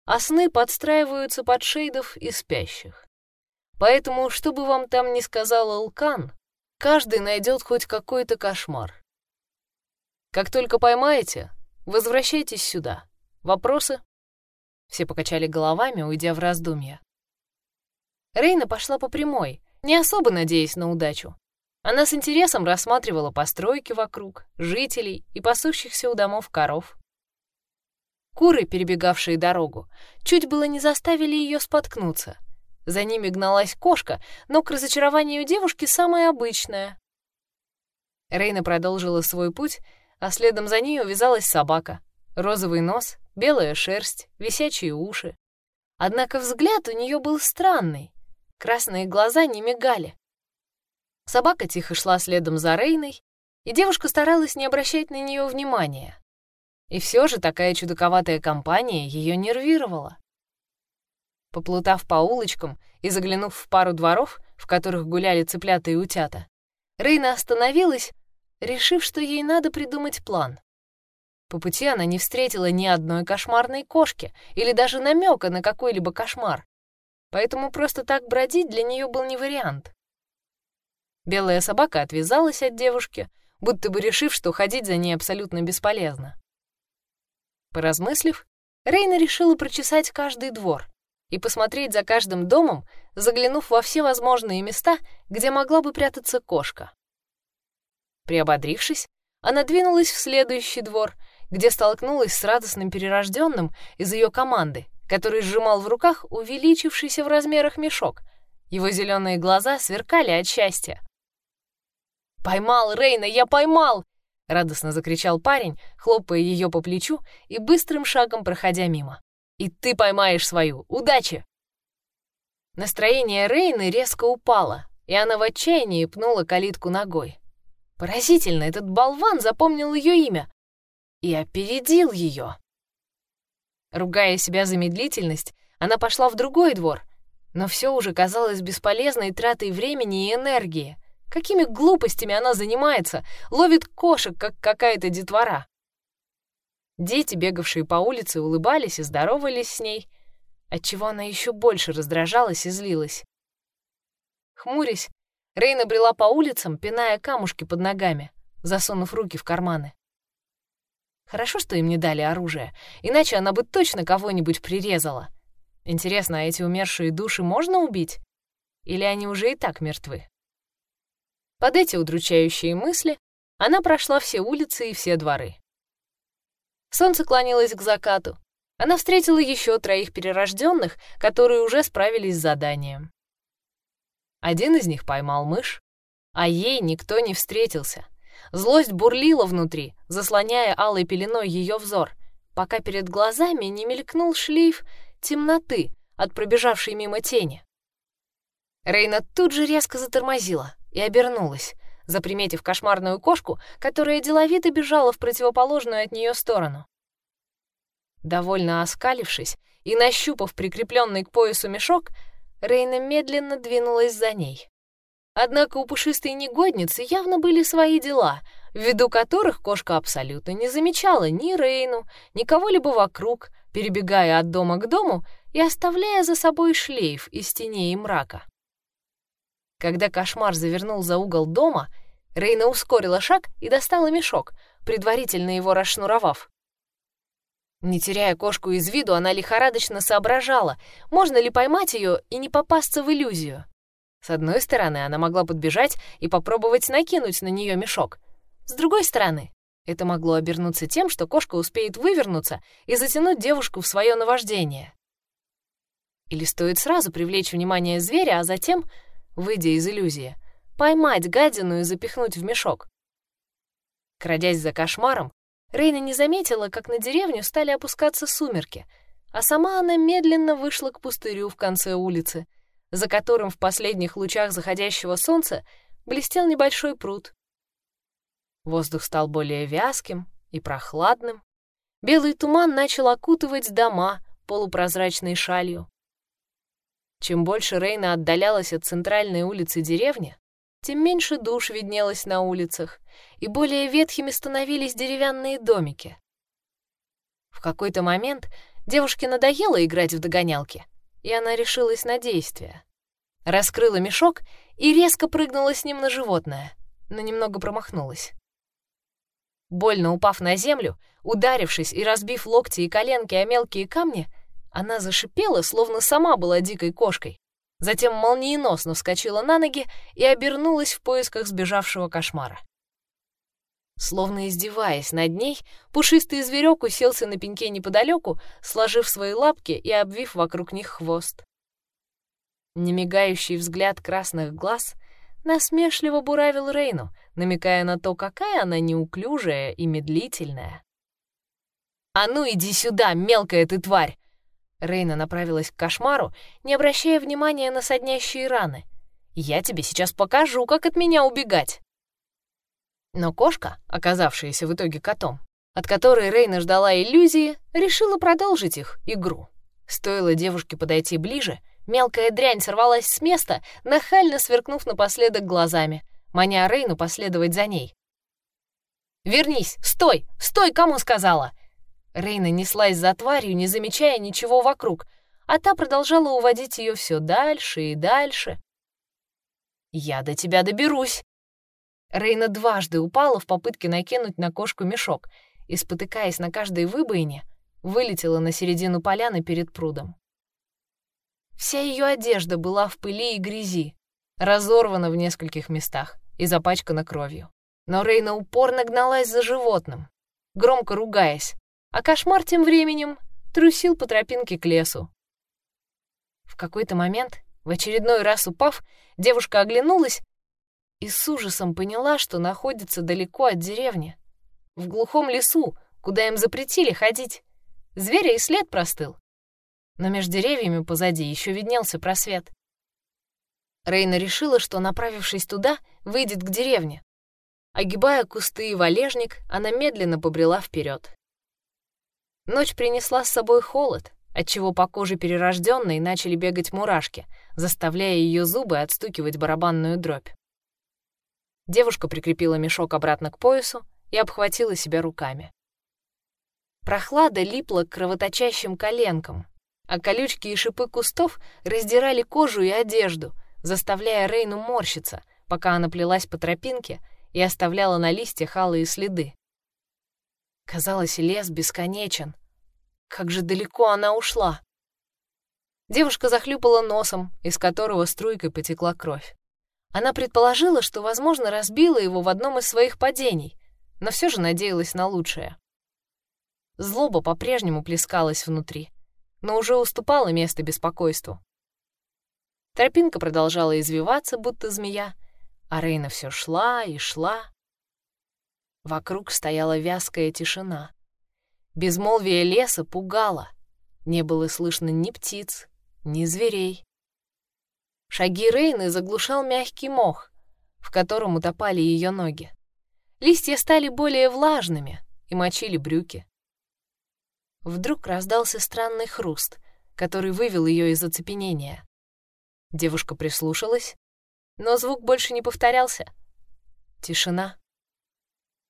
а сны подстраиваются под шейдов и спящих. Поэтому, что бы вам там ни сказал Алкан, каждый найдет хоть какой-то кошмар. Как только поймаете, возвращайтесь сюда. Вопросы? Все покачали головами, уйдя в раздумья. Рейна пошла по прямой, не особо надеясь на удачу. Она с интересом рассматривала постройки вокруг, жителей и пасущихся у домов коров. Куры, перебегавшие дорогу, чуть было не заставили ее споткнуться. За ними гналась кошка, но к разочарованию девушки самая обычная. Рейна продолжила свой путь, а следом за ней увязалась собака. Розовый нос, белая шерсть, висячие уши. Однако взгляд у нее был странный. Красные глаза не мигали. Собака тихо шла следом за Рейной, и девушка старалась не обращать на нее внимания. И все же такая чудаковатая компания ее нервировала. Поплутав по улочкам и заглянув в пару дворов, в которых гуляли цыплята и утята, Рейна остановилась, решив, что ей надо придумать план. По пути она не встретила ни одной кошмарной кошки или даже намека на какой-либо кошмар, поэтому просто так бродить для нее был не вариант. Белая собака отвязалась от девушки, будто бы решив, что ходить за ней абсолютно бесполезно. Поразмыслив, Рейна решила прочесать каждый двор и посмотреть за каждым домом, заглянув во все возможные места, где могла бы прятаться кошка. Приободрившись, она двинулась в следующий двор, где столкнулась с радостным перерожденным из ее команды, который сжимал в руках увеличившийся в размерах мешок. Его зеленые глаза сверкали от счастья. «Поймал, Рейна, я поймал!» — радостно закричал парень, хлопая ее по плечу и быстрым шагом проходя мимо. «И ты поймаешь свою! Удачи!» Настроение Рейны резко упало, и она в отчаянии пнула калитку ногой. Поразительно, этот болван запомнил ее имя и опередил ее. Ругая себя за медлительность, она пошла в другой двор, но все уже казалось бесполезной тратой времени и энергии — Какими глупостями она занимается, ловит кошек, как какая-то детвора. Дети, бегавшие по улице, улыбались и здоровались с ней, отчего она еще больше раздражалась и злилась. Хмурясь, Рейна брела по улицам, пиная камушки под ногами, засунув руки в карманы. Хорошо, что им не дали оружие, иначе она бы точно кого-нибудь прирезала. Интересно, а эти умершие души можно убить? Или они уже и так мертвы? Под эти удручающие мысли она прошла все улицы и все дворы. Солнце клонилось к закату. Она встретила еще троих перерожденных, которые уже справились с заданием. Один из них поймал мышь, а ей никто не встретился. Злость бурлила внутри, заслоняя алой пеленой ее взор, пока перед глазами не мелькнул шлейф темноты от пробежавшей мимо тени. Рейна тут же резко затормозила и обернулась, заприметив кошмарную кошку, которая деловито бежала в противоположную от нее сторону. Довольно оскалившись и нащупав прикрепленный к поясу мешок, Рейна медленно двинулась за ней. Однако у пушистой негодницы явно были свои дела, ввиду которых кошка абсолютно не замечала ни Рейну, ни кого-либо вокруг, перебегая от дома к дому и оставляя за собой шлейф из теней и мрака. Когда кошмар завернул за угол дома, Рейна ускорила шаг и достала мешок, предварительно его расшнуровав. Не теряя кошку из виду, она лихорадочно соображала, можно ли поймать ее и не попасться в иллюзию. С одной стороны, она могла подбежать и попробовать накинуть на нее мешок. С другой стороны, это могло обернуться тем, что кошка успеет вывернуться и затянуть девушку в свое наваждение. Или стоит сразу привлечь внимание зверя, а затем выйдя из иллюзии, поймать гадину и запихнуть в мешок. Крадясь за кошмаром, Рейна не заметила, как на деревню стали опускаться сумерки, а сама она медленно вышла к пустырю в конце улицы, за которым в последних лучах заходящего солнца блестел небольшой пруд. Воздух стал более вязким и прохладным. Белый туман начал окутывать дома полупрозрачной шалью. Чем больше Рейна отдалялась от центральной улицы деревни, тем меньше душ виднелось на улицах, и более ветхими становились деревянные домики. В какой-то момент девушке надоело играть в догонялки, и она решилась на действие. Раскрыла мешок и резко прыгнула с ним на животное, но немного промахнулась. Больно упав на землю, ударившись и разбив локти и коленки о мелкие камни, она зашипела, словно сама была дикой кошкой. Затем молниеносно вскочила на ноги и обернулась в поисках сбежавшего кошмара. Словно издеваясь над ней, пушистый зверек уселся на пеньке неподалеку, сложив свои лапки и обвив вокруг них хвост. Немигающий взгляд красных глаз насмешливо буравил Рейну, намекая на то, какая она неуклюжая и медлительная. «А ну иди сюда, мелкая ты тварь!» Рейна направилась к кошмару, не обращая внимания на соднящие раны. «Я тебе сейчас покажу, как от меня убегать!» Но кошка, оказавшаяся в итоге котом, от которой Рейна ждала иллюзии, решила продолжить их игру. Стоило девушке подойти ближе, мелкая дрянь сорвалась с места, нахально сверкнув напоследок глазами, маня Рейну последовать за ней. «Вернись! Стой! Стой, кому сказала!» Рейна неслась за тварью, не замечая ничего вокруг, а та продолжала уводить ее все дальше и дальше. «Я до тебя доберусь!» Рейна дважды упала в попытке накинуть на кошку мешок и, спотыкаясь на каждой выбоине, вылетела на середину поляны перед прудом. Вся ее одежда была в пыли и грязи, разорвана в нескольких местах и запачкана кровью. Но Рейна упорно гналась за животным, громко ругаясь, а кошмар тем временем трусил по тропинке к лесу. В какой-то момент, в очередной раз упав, девушка оглянулась и с ужасом поняла, что находится далеко от деревни, в глухом лесу, куда им запретили ходить. Зверя и след простыл. Но между деревьями позади еще виднелся просвет. Рейна решила, что, направившись туда, выйдет к деревне. Огибая кусты и валежник, она медленно побрела вперед. Ночь принесла с собой холод, отчего по коже перерожденной начали бегать мурашки, заставляя ее зубы отстукивать барабанную дробь. Девушка прикрепила мешок обратно к поясу и обхватила себя руками. Прохлада липла к кровоточащим коленкам, а колючки и шипы кустов раздирали кожу и одежду, заставляя Рейну морщиться, пока она плелась по тропинке и оставляла на листьях алые следы. Казалось, лес бесконечен. Как же далеко она ушла. Девушка захлюпала носом, из которого струйкой потекла кровь. Она предположила, что, возможно, разбила его в одном из своих падений, но все же надеялась на лучшее. Злоба по-прежнему плескалась внутри, но уже уступала место беспокойству. Тропинка продолжала извиваться, будто змея, а Рейна все шла и шла. Вокруг стояла вязкая тишина. Безмолвие леса пугало. Не было слышно ни птиц, ни зверей. Шаги Рейны заглушал мягкий мох, в котором утопали ее ноги. Листья стали более влажными и мочили брюки. Вдруг раздался странный хруст, который вывел ее из оцепенения. Девушка прислушалась, но звук больше не повторялся. Тишина.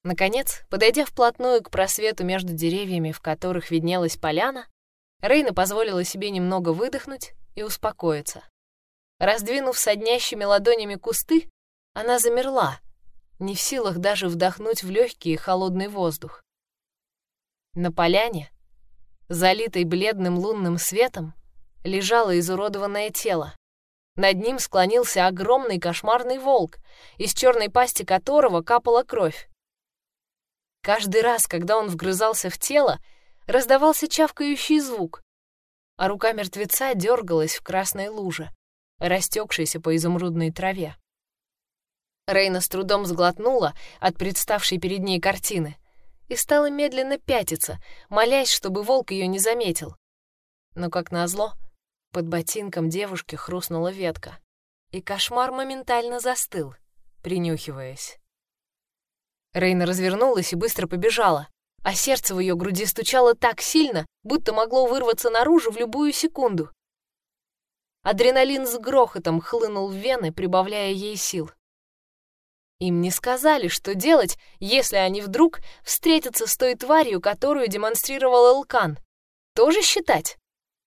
Наконец, подойдя вплотную к просвету между деревьями, в которых виднелась поляна, Рейна позволила себе немного выдохнуть и успокоиться. Раздвинув соднящими ладонями кусты, она замерла, не в силах даже вдохнуть в легкий холодный воздух. На поляне, залитой бледным лунным светом, лежало изуродованное тело. Над ним склонился огромный кошмарный волк, из черной пасти которого капала кровь. Каждый раз, когда он вгрызался в тело, раздавался чавкающий звук, а рука мертвеца дергалась в красной луже, растекшейся по изумрудной траве. Рейна с трудом сглотнула от представшей перед ней картины и стала медленно пятиться, молясь, чтобы волк ее не заметил. Но, как назло, под ботинком девушки хрустнула ветка, и кошмар моментально застыл, принюхиваясь. Рейна развернулась и быстро побежала, а сердце в ее груди стучало так сильно, будто могло вырваться наружу в любую секунду. Адреналин с грохотом хлынул в вены, прибавляя ей сил. Им не сказали, что делать, если они вдруг встретятся с той тварью, которую демонстрировал Элкан. Тоже считать?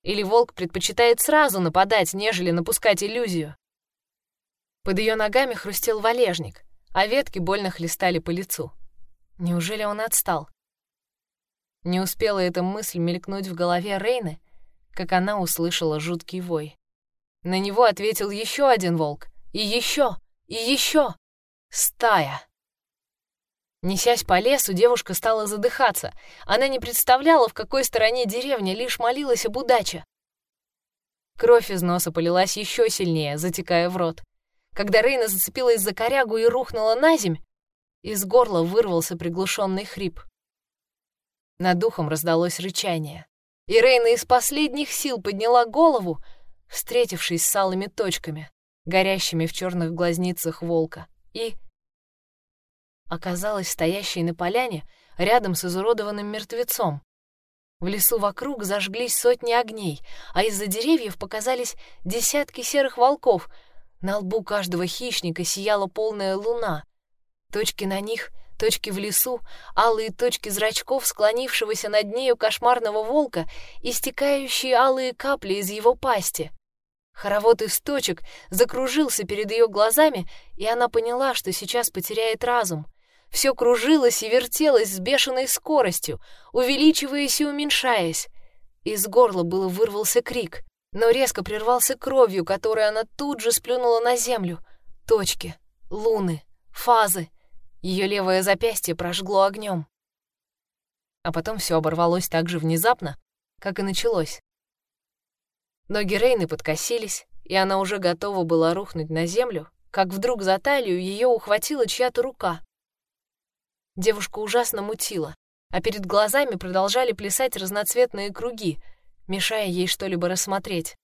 Или волк предпочитает сразу нападать, нежели напускать иллюзию? Под ее ногами хрустел валежник — а ветки больно хлестали по лицу. Неужели он отстал? Не успела эта мысль мелькнуть в голове Рейны, как она услышала жуткий вой. На него ответил еще один волк. И еще, и еще. Стая. Несясь по лесу, девушка стала задыхаться. Она не представляла, в какой стороне деревня, лишь молилась об удаче. Кровь из носа полилась еще сильнее, затекая в рот. Когда Рейна зацепилась за корягу и рухнула на земь, из горла вырвался приглушенный хрип. Над духом раздалось рычание. И Рейна из последних сил подняла голову, встретившись с алыми точками, горящими в черных глазницах волка, и оказалась стоящей на поляне рядом с изуродованным мертвецом. В лесу вокруг зажглись сотни огней, а из-за деревьев показались десятки серых волков — На лбу каждого хищника сияла полная луна. Точки на них, точки в лесу, алые точки зрачков склонившегося над нею кошмарного волка и стекающие алые капли из его пасти. Хоровод из точек закружился перед ее глазами, и она поняла, что сейчас потеряет разум. Все кружилось и вертелось с бешеной скоростью, увеличиваясь и уменьшаясь. Из горла было вырвался крик но резко прервался кровью, которую она тут же сплюнула на землю. Точки, луны, фазы. Ее левое запястье прожгло огнем. А потом все оборвалось так же внезапно, как и началось. Ноги Рейны подкосились, и она уже готова была рухнуть на землю, как вдруг за талию ее ухватила чья-то рука. Девушка ужасно мутила, а перед глазами продолжали плясать разноцветные круги — мешая ей что-либо рассмотреть.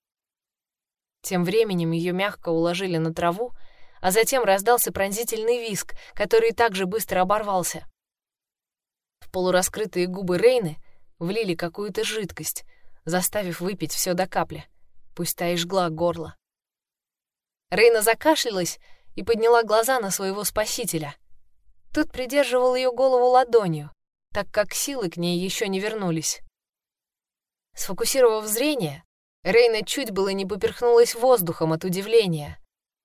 Тем временем ее мягко уложили на траву, а затем раздался пронзительный виск, который также быстро оборвался. В полураскрытые губы Рейны влили какую-то жидкость, заставив выпить все до капли, пусть та и жгла горло. Рейна закашлялась и подняла глаза на своего спасителя. Тот придерживал ее голову ладонью, так как силы к ней еще не вернулись. Сфокусировав зрение, Рейна чуть было не поперхнулась воздухом от удивления.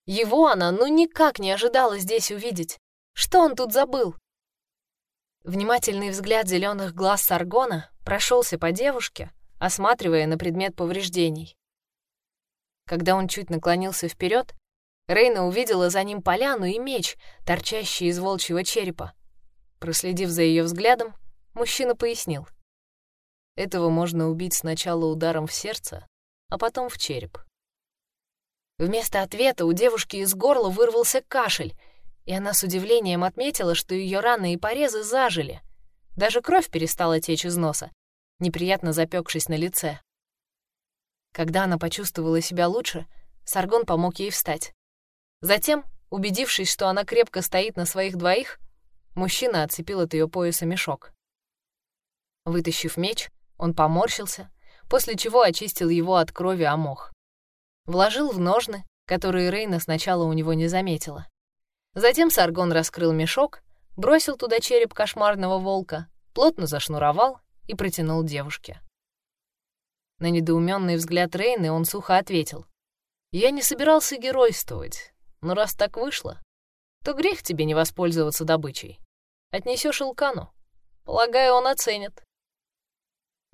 Его она ну никак не ожидала здесь увидеть. Что он тут забыл? Внимательный взгляд зеленых глаз Саргона прошелся по девушке, осматривая на предмет повреждений. Когда он чуть наклонился вперед, Рейна увидела за ним поляну и меч, торчащий из волчьего черепа. Проследив за ее взглядом, мужчина пояснил — этого можно убить сначала ударом в сердце, а потом в череп. Вместо ответа у девушки из горла вырвался кашель, и она с удивлением отметила, что ее раны и порезы зажили. Даже кровь перестала течь из носа, неприятно запекшись на лице. Когда она почувствовала себя лучше, Саргон помог ей встать. Затем, убедившись, что она крепко стоит на своих двоих, мужчина отцепил от ее пояса мешок. Вытащив меч, он поморщился, после чего очистил его от крови о мох. Вложил в ножны, которые Рейна сначала у него не заметила. Затем Саргон раскрыл мешок, бросил туда череп кошмарного волка, плотно зашнуровал и протянул девушке. На недоуменный взгляд Рейны он сухо ответил. «Я не собирался геройствовать, но раз так вышло, то грех тебе не воспользоваться добычей. Отнесешь Илкану. Полагаю, он оценит».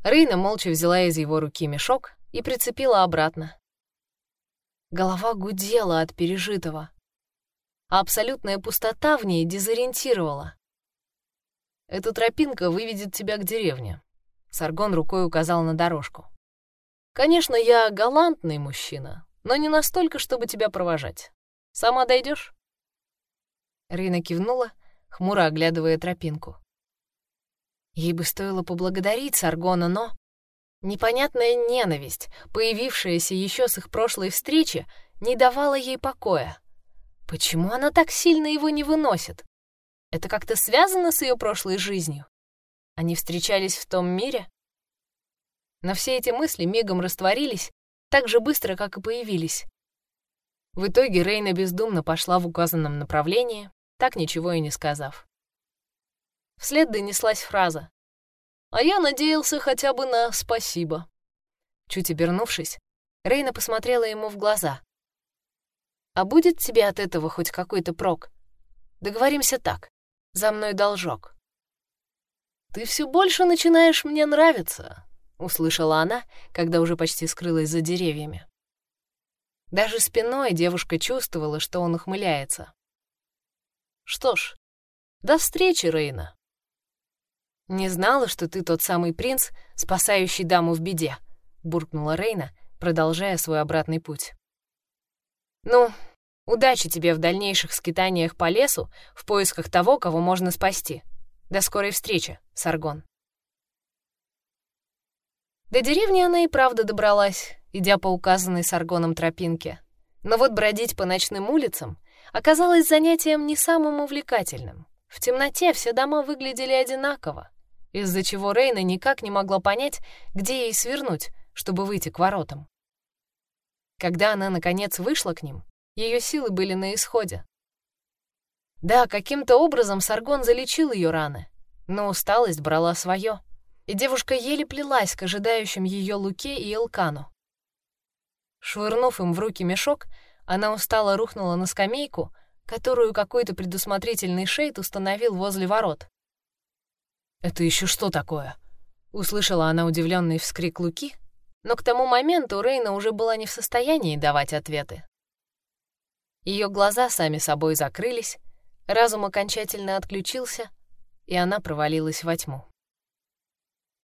Рейна молча взяла из его руки мешок и прицепила обратно. Голова гудела от пережитого, а абсолютная пустота в ней дезориентировала. «Эта тропинка выведет тебя к деревне», — Саргон рукой указал на дорожку. «Конечно, я галантный мужчина, но не настолько, чтобы тебя провожать. Сама дойдешь? Рина кивнула, хмуро оглядывая тропинку. Ей бы стоило поблагодарить Саргона, но... Непонятная ненависть, появившаяся еще с их прошлой встречи, не давала ей покоя. Почему она так сильно его не выносит? Это как-то связано с ее прошлой жизнью? Они встречались в том мире? Но все эти мысли мигом растворились так же быстро, как и появились. В итоге Рейна бездумно пошла в указанном направлении, так ничего и не сказав. Вслед донеслась фраза. «А я надеялся хотя бы на спасибо». Чуть обернувшись, Рейна посмотрела ему в глаза. «А будет тебе от этого хоть какой-то прок? Договоримся так. За мной должок». «Ты все больше начинаешь мне нравиться», — услышала она, когда уже почти скрылась за деревьями. Даже спиной девушка чувствовала, что он ухмыляется. «Что ж, до встречи, Рейна». «Не знала, что ты тот самый принц, спасающий даму в беде», — буркнула Рейна, продолжая свой обратный путь. «Ну, удачи тебе в дальнейших скитаниях по лесу в поисках того, кого можно спасти. До скорой встречи, Саргон». До деревни она и правда добралась, идя по указанной Саргоном тропинке. Но вот бродить по ночным улицам оказалось занятием не самым увлекательным. В темноте все дома выглядели одинаково из-за чего Рейна никак не могла понять, где ей свернуть, чтобы выйти к воротам. Когда она, наконец, вышла к ним, Ее силы были на исходе. Да, каким-то образом Саргон залечил ее раны, но усталость брала свое, и девушка еле плелась к ожидающим ее Луке и Элкану. Швырнув им в руки мешок, она устало рухнула на скамейку, которую какой-то предусмотрительный шейд установил возле ворот. «Это еще что такое?» — услышала она удивленный вскрик Луки, но к тому моменту Рейна уже была не в состоянии давать ответы. Ее глаза сами собой закрылись, разум окончательно отключился, и она провалилась во тьму.